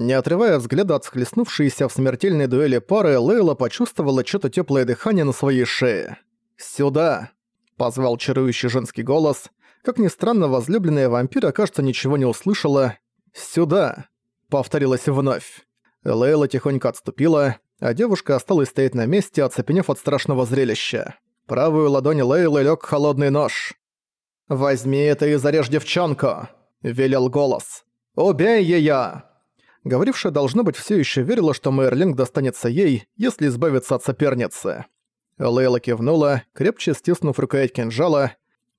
Не отрывая взгляда от схлестнувшейся в смертельной дуэли пары, Лейла почувствовала что-то тёплое дыхание на своей шее. «Сюда!» – позвал чарующий женский голос. Как ни странно, возлюбленная вампира, кажется, ничего не услышала. «Сюда!» – повторилось вновь. Лейла тихонько отступила, а девушка осталась стоять на месте, оцепенев от страшного зрелища. Правую ладонь Лейлы лёг холодный нож. «Возьми это и зарежь девчонку!» – велел голос. «Убей её!» Говорившая, должно быть, все еще верила, что Мейерлинг достанется ей, если избавиться от соперницы. Лейла кивнула, крепче стиснув рукоять кинжала.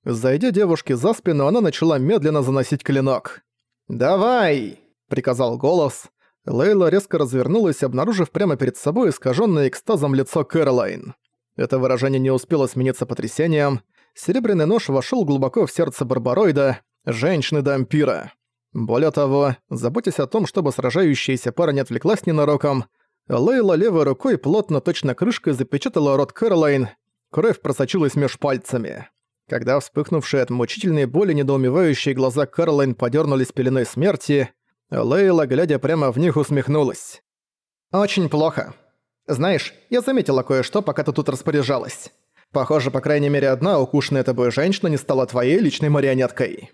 Зайдя девушке за спину, она начала медленно заносить клинок. «Давай!» – приказал голос. Лейла резко развернулась, обнаружив прямо перед собой искаженное экстазом лицо Кэролайн. Это выражение не успело смениться потрясением. Серебряный нож вошел глубоко в сердце Барбароида, женщины-дампира. Более того, заботясь о том, чтобы сражающаяся пара не отвлеклась ненароком, Лейла левой рукой плотно точно крышкой запечатала рот Кэролайн, кровь просочилась меж пальцами. Когда вспыхнувшие от мучительной боли недоумевающие глаза Кэролайн подернулись пеленой смерти, Лейла, глядя прямо в них, усмехнулась. «Очень плохо. Знаешь, я заметила кое-что, пока ты тут распоряжалась. Похоже, по крайней мере, одна укушенная тобой женщина не стала твоей личной марионеткой».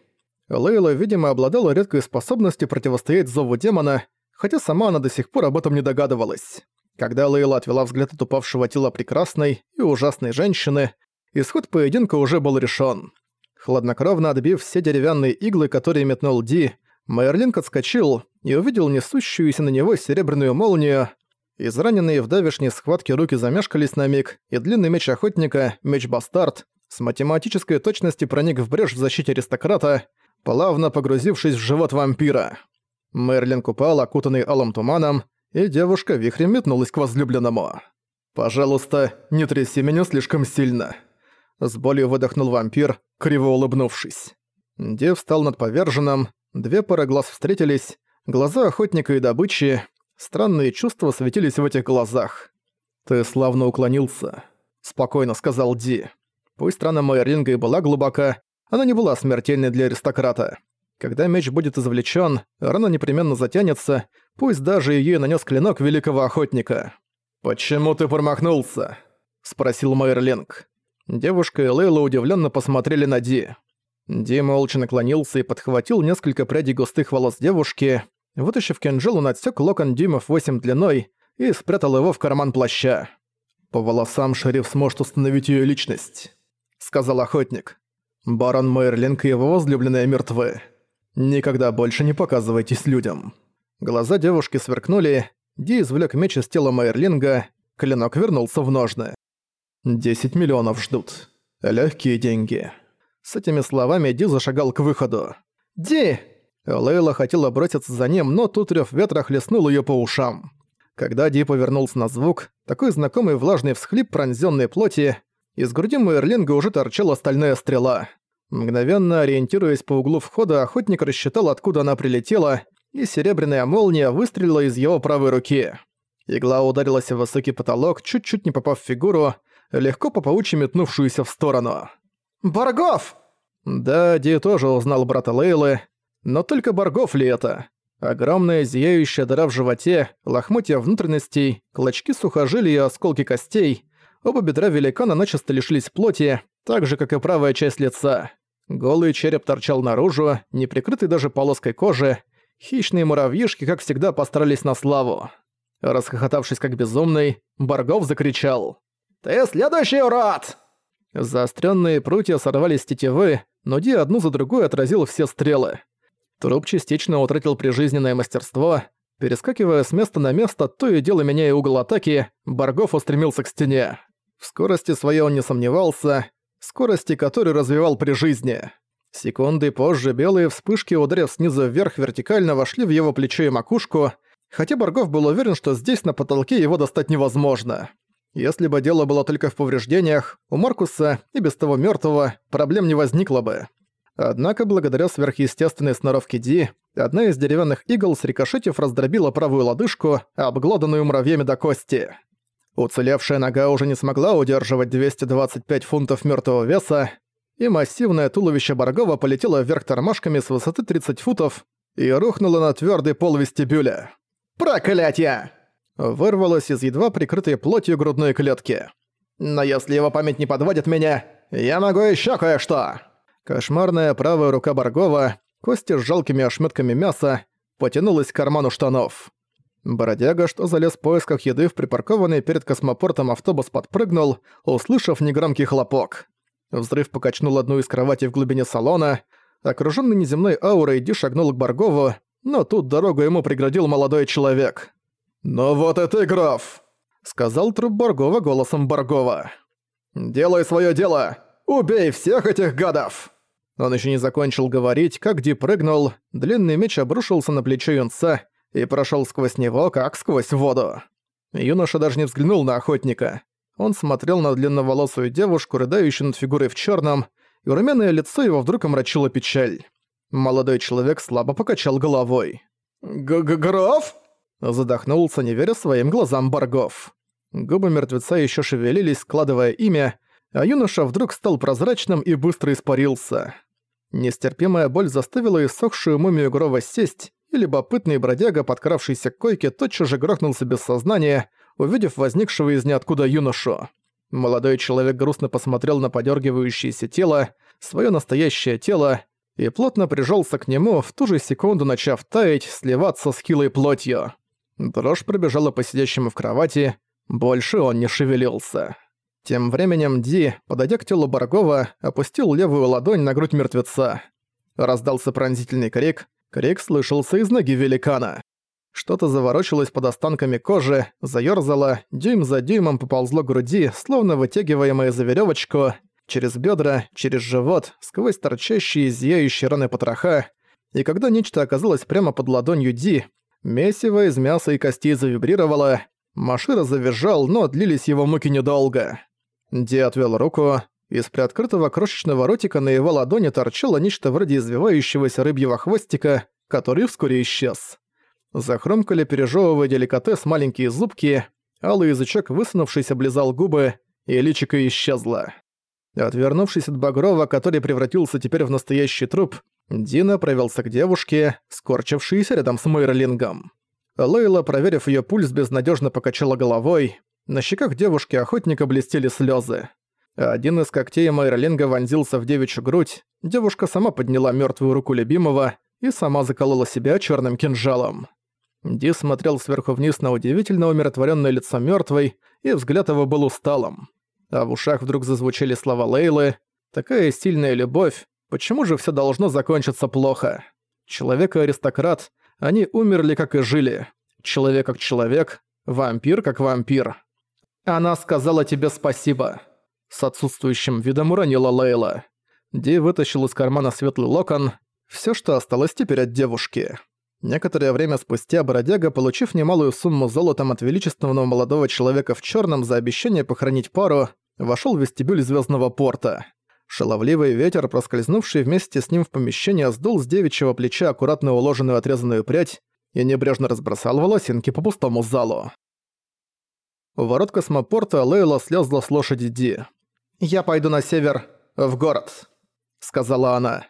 Лейла, видимо, обладала редкой способностью противостоять зову демона, хотя сама она до сих пор об этом не догадывалась. Когда Лейла отвела взгляд от упавшего тела прекрасной и ужасной женщины, исход поединка уже был решен. Хладнокровно отбив все деревянные иглы, которые метнул Ди, Майерлинг отскочил и увидел несущуюся на него серебряную молнию. Израненные в давешней схватке руки замешкались на миг, и длинный меч охотника, меч-бастард, с математической точностью проник в брешь в защите аристократа, плавно погрузившись в живот вампира. Мерлин упал, окутанный алым туманом, и девушка вихрем метнулась к возлюбленному. «Пожалуйста, не тряси меня слишком сильно», — с болью выдохнул вампир, криво улыбнувшись. Дев встал над поверженным, две пары глаз встретились, глаза охотника и добычи, странные чувства светились в этих глазах. «Ты славно уклонился», — спокойно сказал Ди. Пусть рана Майринга и была глубока, она не была смертельной для аристократа. Когда меч будет извлечен, рана непременно затянется, пусть даже ее нанес клинок великого охотника. «Почему ты промахнулся?» – спросил Майерлинг. Девушка и Лейла удивленно посмотрели на Ди. Ди молча наклонился и подхватил несколько прядей густых волос девушки. Вытащив кинжал, он отсек локон дюймов 8 длиной и спрятал его в карман плаща. «По волосам шериф сможет установить ее личность», — сказал охотник. Барон Мейерлинг и его возлюбленная мертвы. Никогда больше не показывайтесь людям». Глаза девушки сверкнули, Ди извлек меч из тела Мейерлинга, клинок вернулся в ножны. «Десять миллионов ждут. Легкие деньги». С этими словами Ди зашагал к выходу. «Ди!» Лейла хотела броситься за ним, но тут рёв ветра хлестнул её по ушам. Когда Ди повернулся на звук, такой знакомый влажный всхлип пронзённой плоти, из груди Муэрлинга уже торчала стальная стрела. Мгновенно ориентируясь по углу входа, охотник рассчитал, откуда она прилетела, и серебряная молния выстрелила из его правой руки. Игла ударилась в высокий потолок, чуть-чуть не попав в фигуру, легко по паучьи метнувшуюся в сторону. «Баргов!» Да, Ди тоже узнал брата Лейлы, но только Баргов ли это? Огромная зияющая дыра в животе, лохмотья внутренностей, клочки сухожилий и осколки костей — Оба бедра великана начисто лишились плоти, так же, как и правая часть лица. Голый череп торчал наружу, не прикрытый даже полоской кожи. Хищные муравьишки, как всегда, постарались на славу. Расхохотавшись как безумный, Баргов закричал. «Ты следующий, урод!» Заостренные прутья сорвались с тетивы, но Ди одну за другой отразил все стрелы. Труп частично утратил прижизненное мастерство. Перескакивая с места на место, то и дело меняя угол атаки, Баргов устремился к стене. В скорости своей он не сомневался, скорости которой развивал при жизни. Секунды позже белые вспышки, ударив снизу вверх вертикально, вошли в его плечо и макушку, хотя Баргов был уверен, что здесь на потолке его достать невозможно. Если бы дело было только в повреждениях, у Маркуса, и без того мертвого, проблем не возникло бы. Однако, благодаря сверхъестественной сноровке Ди, одна из деревянных игл с рикошетив раздробила правую лодыжку, обглоданную муравьями до кости. Уцелевшая нога уже не смогла удерживать 225 фунтов мертвого веса, и массивное туловище Баргова полетело вверх тормашками с высоты 30 футов и рухнуло на твердый пол вестибюля. Проклятье! Вырвалось из едва прикрытой плотью грудной клетки. Но если его память не подводит меня, я могу еще кое-что. Кошмарная правая рука Баргова, кости с жалкими ошметками мяса, потянулась к карману штанов. Бородяга, что залез в поисках еды в припаркованный перед космопортом автобус, подпрыгнул, услышав негромкий хлопок. Взрыв покачнул одну из кроватей в глубине салона. Окружённый неземной аурой Ди шагнул к Баргову, но тут дорогу ему преградил молодой человек. «Ну вот и ты, граф!» — сказал труп Баргова голосом Баргова. «Делай своё дело! Убей всех этих гадов!» Он ещё не закончил говорить, как Ди прыгнул, длинный меч обрушился на плечо юнца и прошёл сквозь него, как сквозь воду. Юноша даже не взглянул на охотника. Он смотрел на длинноволосую девушку, рыдающую над фигурой в черном, и румяное лицо его вдруг омрачило печаль. Молодой человек слабо покачал головой. «Г-г-граф?» Задохнулся, не веря своим глазам Баргов. Губы мертвеца еще шевелились, складывая имя, а юноша вдруг стал прозрачным и быстро испарился. Нестерпимая боль заставила иссохшую мумию Грова сесть, и любопытный бродяга, подкравшийся к койке, тотчас же грохнулся без сознания, увидев возникшего из ниоткуда юношу. Молодой человек грустно посмотрел на подергивающееся тело, свое настоящее тело, и плотно прижался к нему, в ту же секунду начав таять, сливаться с хилой плотью. Дрожь пробежала по сидящему в кровати, больше он не шевелился. Тем временем Ди, подойдя к телу Баргова, опустил левую ладонь на грудь мертвеца. Раздался пронзительный крик, крик слышался из ноги великана. Что-то заворочилось под останками кожи, заёрзало, дюйм за дюймом поползло к груди, словно вытягиваемое за веревочку, через бедра, через живот, сквозь торчащие зияющие раны потроха, и когда нечто оказалось прямо под ладонью Ди, месиво из мяса и костей завибрировало, Машира завизжал, но длились его муки недолго. Ди отвел руку, из приоткрытого крошечного ротика на его ладони торчало нечто вроде извивающегося рыбьего хвостика, который вскоре исчез. Захромкали, пережевывая деликатес маленькие зубки, алый язычок, высунувшись, облизал губы, и личико исчезло. Отвернувшись от Багрова, который превратился теперь в настоящий труп, Дина провелся к девушке, скорчившейся рядом с Мейрлингом. Лейла, проверив ее пульс, безнадежно покачала головой. На щеках девушки-охотника блестели слезы. Один из когтей Майролинга вонзился в девичью грудь, девушка сама подняла мертвую руку любимого и сама заколола себя черным кинжалом. Ди смотрел сверху вниз на удивительно умиротворенное лицо мертвой, и взгляд его был усталым. А в ушах вдруг зазвучали слова Лейлы. «Такая сильная любовь. Почему же все должно закончиться плохо? Человек и аристократ, они умерли как и жили. Человек как человек, вампир как вампир. Она сказала тебе спасибо». С отсутствующим видом уронила Лейла. Ди вытащил из кармана светлый локон. Все, что осталось теперь от девушки. Некоторое время спустя бродяга, получив немалую сумму золотом от величественного молодого человека в черном за обещание похоронить пару, вошел в вестибюль звездного порта. Шаловливый ветер, проскользнувший вместе с ним в помещение, сдул с девичьего плеча аккуратно уложенную отрезанную прядь и небрежно разбросал волосинки по пустому залу. У ворот космопорта Лейла слезла с лошади Ди. «Я пойду на север, в город», — сказала она.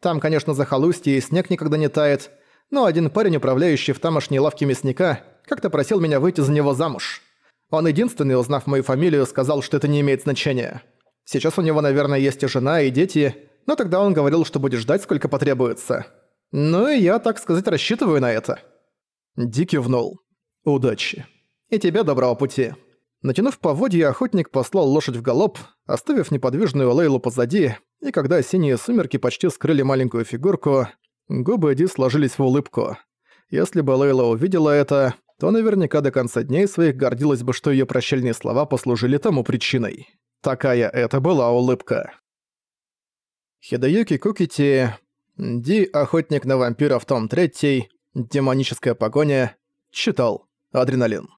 «Там, конечно, захолустье и снег никогда не тает, но один парень, управляющий в тамошней лавке мясника, как-то просил меня выйти за него замуж. Он единственный, узнав мою фамилию, сказал, что это не имеет значения. Сейчас у него, наверное, есть и жена, и дети, но тогда он говорил, что будет ждать, сколько потребуется. Ну и я, так сказать, рассчитываю на это». Ди кивнул. «Удачи. И тебе доброго пути». Натянув поводья, охотник послал лошадь в галоп, оставив неподвижную Лейлу позади, и когда синие сумерки почти скрыли маленькую фигурку, Губы Ди сложились в улыбку. Если бы Лейла увидела это, то наверняка до конца дней своих гордилась бы, что её прощальные слова послужили тому причиной. Такая это была улыбка. Хидаюки Кукити, Ди «Охотник на вампиров» том 3, «Демоническая погоня», читал «Адреналин».